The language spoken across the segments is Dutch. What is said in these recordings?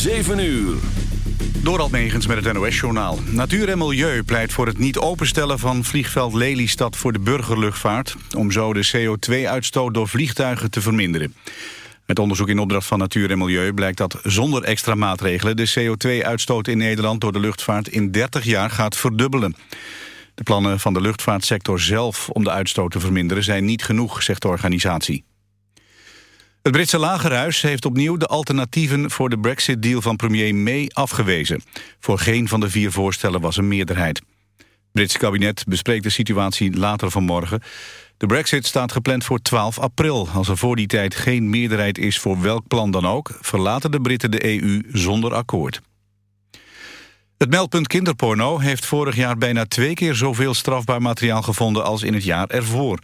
7 uur. Door Megens met het NOS-journaal. Natuur en Milieu pleit voor het niet openstellen van vliegveld Lelystad voor de burgerluchtvaart... om zo de CO2-uitstoot door vliegtuigen te verminderen. Met onderzoek in opdracht van Natuur en Milieu blijkt dat zonder extra maatregelen... de CO2-uitstoot in Nederland door de luchtvaart in 30 jaar gaat verdubbelen. De plannen van de luchtvaartsector zelf om de uitstoot te verminderen zijn niet genoeg, zegt de organisatie. Het Britse lagerhuis heeft opnieuw de alternatieven voor de brexit-deal van premier May afgewezen. Voor geen van de vier voorstellen was een meerderheid. Het Britse kabinet bespreekt de situatie later vanmorgen. De brexit staat gepland voor 12 april. Als er voor die tijd geen meerderheid is voor welk plan dan ook... verlaten de Britten de EU zonder akkoord. Het meldpunt kinderporno heeft vorig jaar bijna twee keer zoveel strafbaar materiaal gevonden als in het jaar ervoor.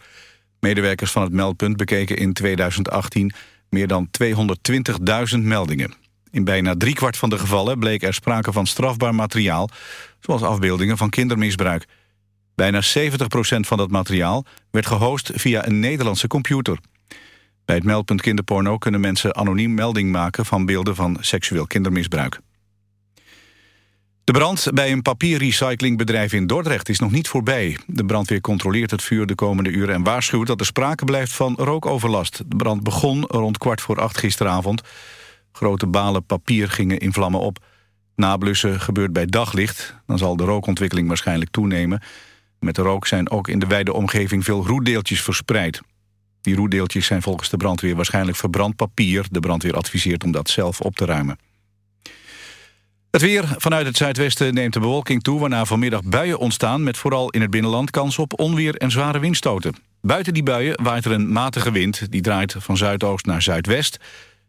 Medewerkers van het meldpunt bekeken in 2018 meer dan 220.000 meldingen. In bijna driekwart van de gevallen bleek er sprake van strafbaar materiaal... zoals afbeeldingen van kindermisbruik. Bijna 70% van dat materiaal werd gehost via een Nederlandse computer. Bij het meldpunt kinderporno kunnen mensen anoniem melding maken... van beelden van seksueel kindermisbruik. De brand bij een papierrecyclingbedrijf in Dordrecht is nog niet voorbij. De brandweer controleert het vuur de komende uren en waarschuwt dat er sprake blijft van rookoverlast. De brand begon rond kwart voor acht gisteravond. Grote balen papier gingen in vlammen op. Nablussen gebeurt bij daglicht. Dan zal de rookontwikkeling waarschijnlijk toenemen. Met de rook zijn ook in de wijde omgeving veel roetdeeltjes verspreid. Die roetdeeltjes zijn volgens de brandweer waarschijnlijk verbrand papier. De brandweer adviseert om dat zelf op te ruimen. Het weer vanuit het zuidwesten neemt de bewolking toe... waarna vanmiddag buien ontstaan met vooral in het binnenland... kans op onweer en zware windstoten. Buiten die buien waait er een matige wind. Die draait van zuidoost naar zuidwest.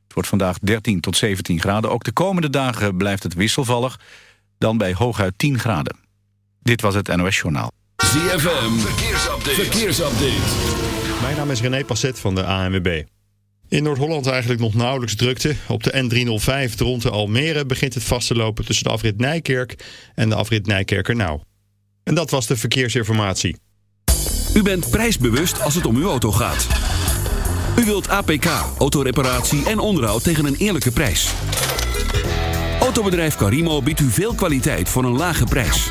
Het wordt vandaag 13 tot 17 graden. Ook de komende dagen blijft het wisselvallig. Dan bij hooguit 10 graden. Dit was het NOS Journaal. ZFM, verkeersupdate. verkeersupdate. Mijn naam is René Passet van de ANWB. In Noord-Holland eigenlijk nog nauwelijks drukte. Op de N305 rond de Almere begint het vast te lopen tussen de afrit Nijkerk en de afrit Nijkerkernauw. En dat was de verkeersinformatie. U bent prijsbewust als het om uw auto gaat. U wilt APK, autoreparatie en onderhoud tegen een eerlijke prijs. Autobedrijf Carimo biedt u veel kwaliteit voor een lage prijs.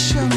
Nation.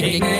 shaking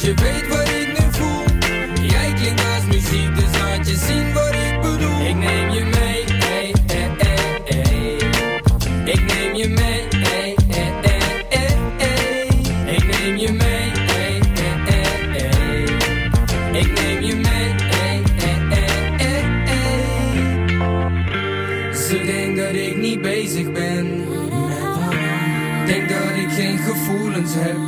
Je weet wat ik nu voel. Jij klinkt als muziek, dus laat je zien wat ik bedoel. Ik neem je mee, ey, ey, ey, ey. Ik neem je mee, ey, ey, ey, ey, ey. Ik neem je mee, ey, ey, ey, ey. Ik neem je mee, ey, ey, ey, ey. Ze denkt dat ik niet bezig ben. Denk dat ik geen gevoelens heb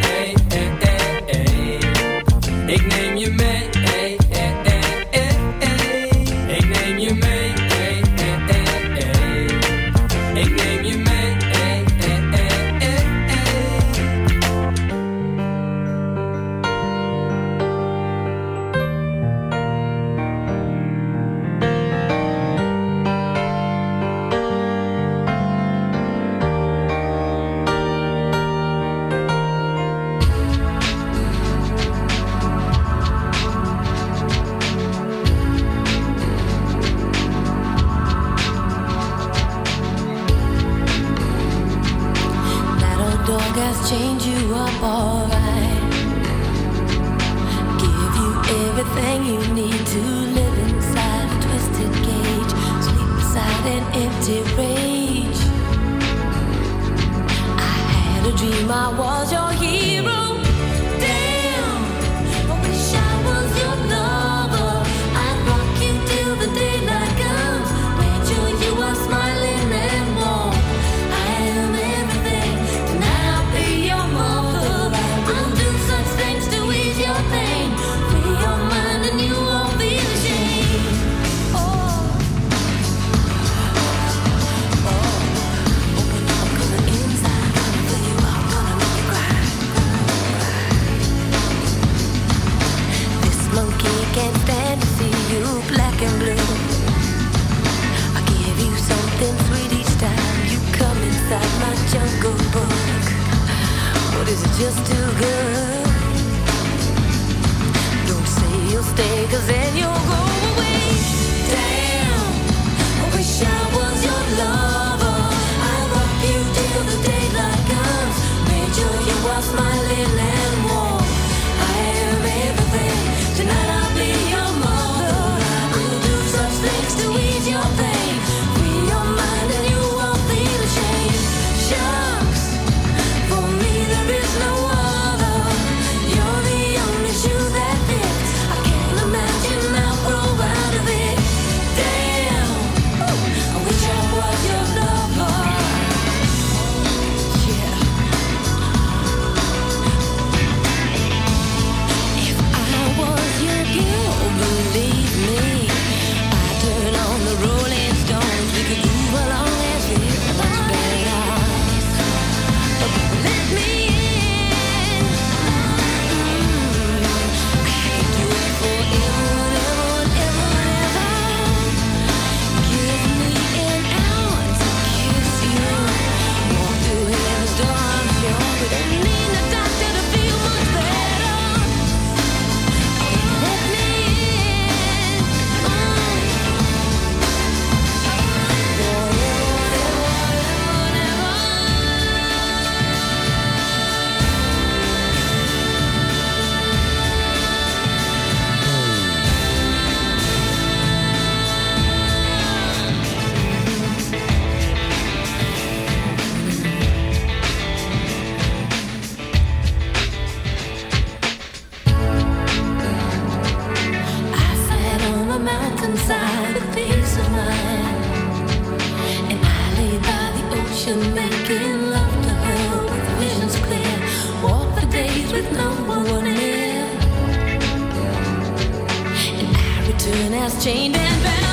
an as chained and bound.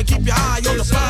and keep your eye on the prize.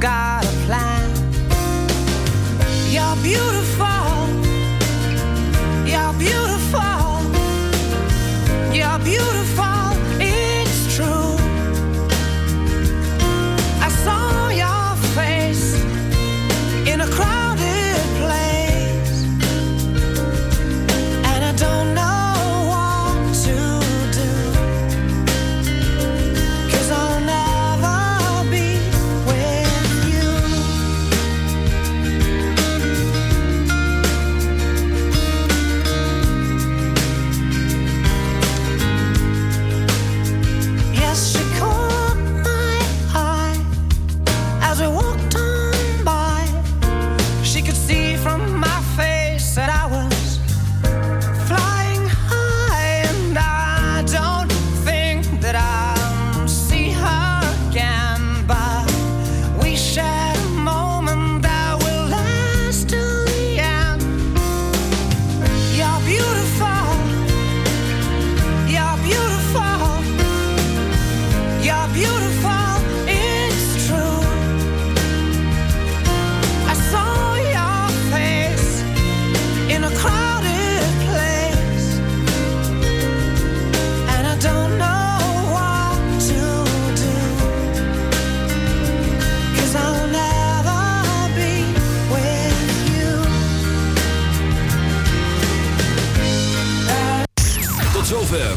Got a plan. You're beautiful.